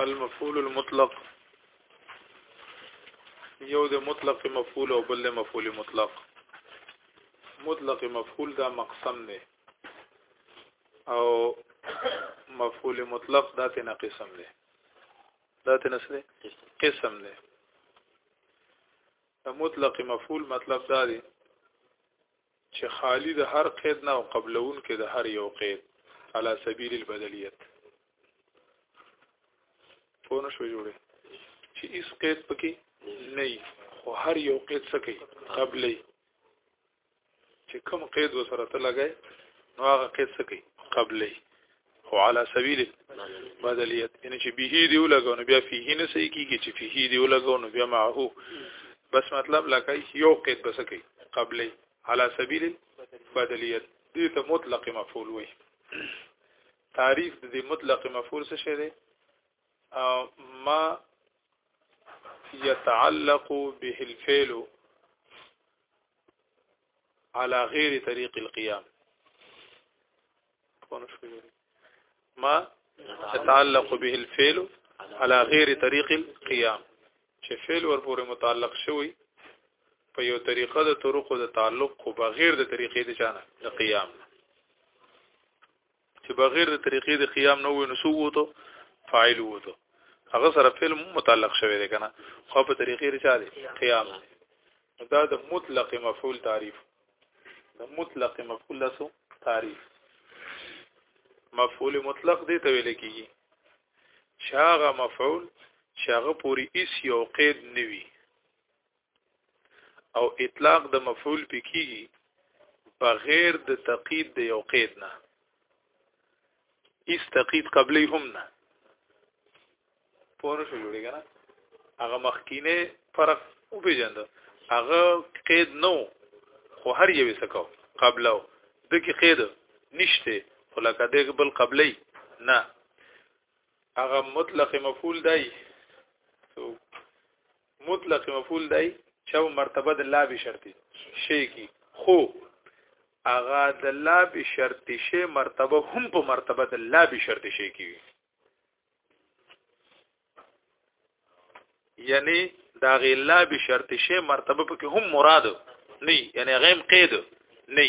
المفعول المطلق یو د مطلق مفعول او بل مفعول مطلق مطلق مفعول دا مقسم نه او مفعول مطلق دا ته قسم نه دا ته نسله قسم نه مطلق مفعول مطلب دا دی چې خالی د هر قید نه او قبلون کې د هر یو قید علی سبیل البدلیت په نو شوي جوړه چې اس قید پکې نه خو هر یو قید څه کوي قبلې چې کوم قید وسره ته لګای نو هغه قید څه کوي قبلې او علی سبیل بدلیت ان چې به دی ولګو نو بیا فيه نه صحیح کیږي چې فيه دی ولګو نو بیا معه بس مطلب لکه یو قید بس کوي قبلې علی سبیل بدلیت دې ته مطلق مفعول وي تعریف د دې مطلق مفعول څه شی دی ما يتعلق به الفعل على غير طريق القيام ما يتعلق به الفعل على غير طريق القيام چې فعل ورپورې متعلق شوی په یو طریقه د طرقو د تعلق خو بغیر د طریقې د چانه د قیام چې بغیر د طریقې د قیام نه وې نو سو وته فاعل وته هغه سره فعل متعلق شوی دی کنه خو په طریقې رچا دی قیام دا د مطلق مفعول تعریف د مطلق مفعول لسو تعریف مفعول مطلق دی ته ویل کیږي شاغه مفعول شاغه پوری اس یو قید نوي او اطلاق د مفعول په کیږي بغیر د تقید د یو قید نه هیڅ تقید قبلی هم نه پوه شو جوړی کنه هغه مخکینه فرق او پیجند هغه قید نو خو هر یو سکو قبلو د کی قید نشته خو لکه د بل قبلی نه هغه مطلق مفعول دی مطلق مفعول دی چې مرتبه د لا به شرطي شي کی خو اغا د لا به شرطي شي مرتبه هم په مرتبه د لا به شرطي شي کی یعنی دا غی لا به شرطي شي مرتبه پکې هم مراد نه یعنی غیم قید نه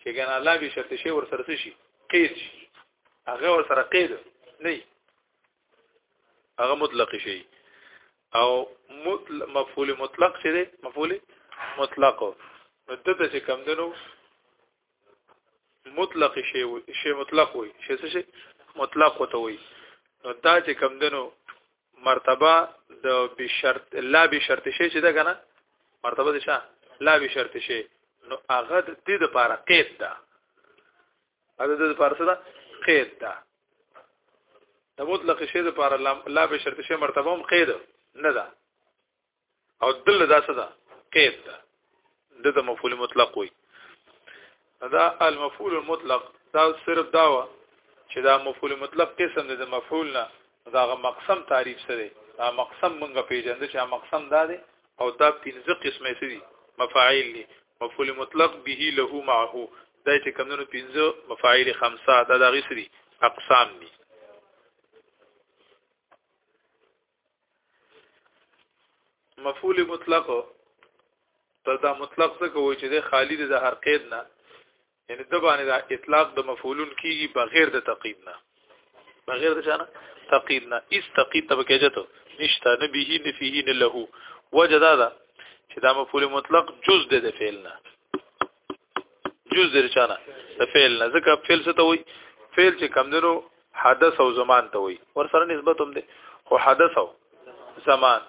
چې ګنا لا به شرطي شي ور سره شي قید شي هغه ور سره قید نه هغه مطلق شي او مطلق مفعول مطلق چې دی مفعول مطلق نو دته چې کم دنو مطلق شی وي شی مطلق وي شی څه شي مطلق وته وي نو دا چې کم دنو مرتبه د بشرط لا بشرط شی چې دا کنه مرتبه دي شه لا بشرط شی نو هغه د دې لپاره قید ده دا د لپاره څه ده قید ده د مطلق شی د لپاره لا به شرط شی مرتبه هم قید نه ده او دل دا څه ده قید ده د مفعول مطلق وي دا المفعول المطلق دا صرف دا و چې دا مفعول مطلق قسم دی د مفعول نه دا غ مقسم تعریف سره دا مقسم مونږه پیژندل چې مقسم دا دی او دا پنځه قسمه سری مفاعیل دي مفعول مطلق به له معه دا چې کمونو پنځه مفاعیل خمسه دا دغه سری اقسام دي مفعول مطلق تر دا مطلق څه کوي چې د خالی د هر قید نه یعنی د باندې دا اطلاق د مفعولون کیږي بغیر د تقید نه بغیر د شانه تقید نه اس تقید ته بکیجته نشته نه به نه فيه نه له وجه دا ده چې دا مفعول مطلق جز ده د فعل نه جز د شانه د فعل نه ځکه فعل څه ته وایي فعل چې کم دنو حدث او زمان ته وایي ور سره نسبت هم ده خو حدث او زمان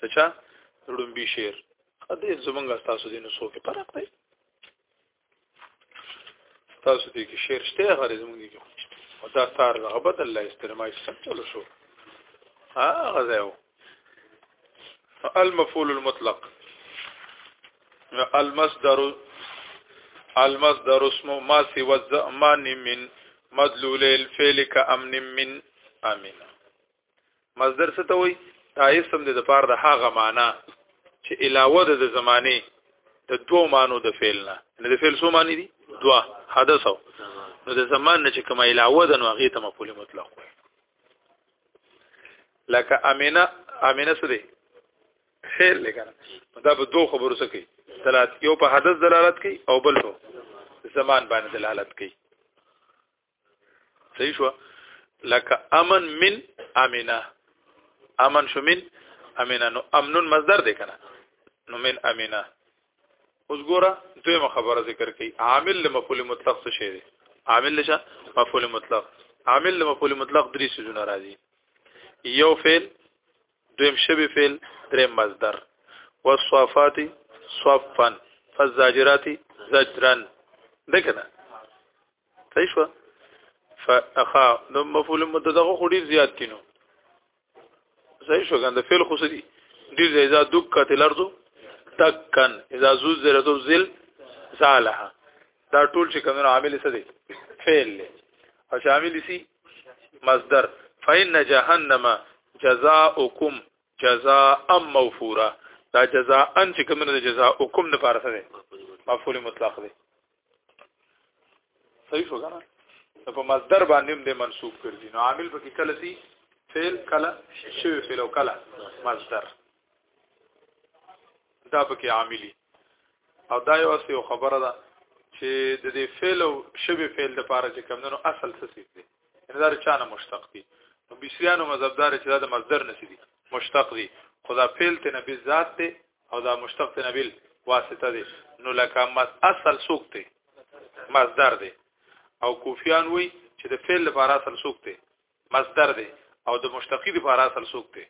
ته چا لومبي شعر دې زمونږ تاسو دې نو څوک فرق دی تاسو دې کې شعر شته هر زمونږ دې کې او دا تار هغه بدل لا استرمای څه چلو شو ها غزاو المفعول المطلق المصدر المصدر اسم ما سوى الزمان من مدلول الفعل كأمن من امين مصدر څه ته وایي دا اسم د لپاره د هغه معنی چې علاوه د زمانه د دوه معنی د فعل نه نه د فعل څو معنی دي دوه حدث او نو د زمان نه چې کومه علاوه د نو هغه ته مفعول مطلق وایي لکه امینه امینه څه دی فعل لګره دا په دوه خبرو څه کوي دلالت یو په حدث دلالت کوي او بل په زمان باندې دلالت کوي صحیح شو لکه امن من امنا امن شو من امنا نو امنون مصدر دی کنه نو من امنا اوس ګوره دویمه خبره ذکر کړي عامل له مفعول مطلق څه شی دی عامل له مفعول مطلق عامل له مفعول مطلق درې سيزونه راځي یو فعل دویم شبه فعل دریم مصدر والصافات صفا فالزاجرات زجرا دکنه صحیح شو فاخا نو مفعول متدغه خو ډیر زیات کینو صحیح شو ګنده فعل خو سدي ډیر اذا دکت الارض تکن اذا زلزلت الزل زالها دا ټول چې کوم عامل څه دي فعل له او چې عامل سي مصدر فإن جهنم جزاؤكم جزاء موفورا دا جزاء ان چې کوم نه جزاؤكم نه پارسه دي مفعول مطلق دي صحیح شو کنه نو په مصدر باندې هم د منصوب ګرځي نو عامل په کې کله سي فعل کله شی فعل او کله مصدر دا په کې عاملي او دا یو څه یو خبره ده چې د دې فعل او شی فعل د پاره چې کمندونو اصل څه سي دي ان دا چانه مشتق دي نو بشریانو مذهبدار چې دا د مصدر نسی دي مشتق دي خدا فعل ته نبی ذات ته او دا مشتق ته نبیل واسطه دی نو لکه مس اصل سوق ته مصدر دی او کوفیان وای چې د فعل لپاره اصل سوق ته مصدر دی او د مشتقی لپاره اصل سوق ته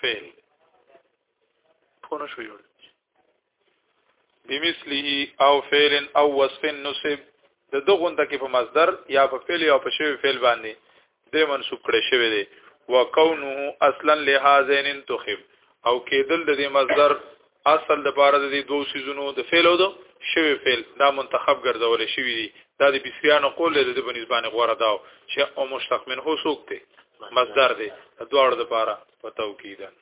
فعل پونه شو یو بمثله او فعل او وصف نصب د دو غونده کې په مصدر یا په فعل یا په شوی فعل باندې د منصوب کړي شوی دی وکونه اصلا لهذین انتخب او کېدل د دې مصدر اصل د بار د دې دوه سيزونو د فعل او د شوی فعل دا منتخب ګرځول شوی دی دا د بسریانو قول دی د بنسبانه غوړه دا چې او مشتق من هو سوک دی مصدر دی دواړو د بار په توکیدن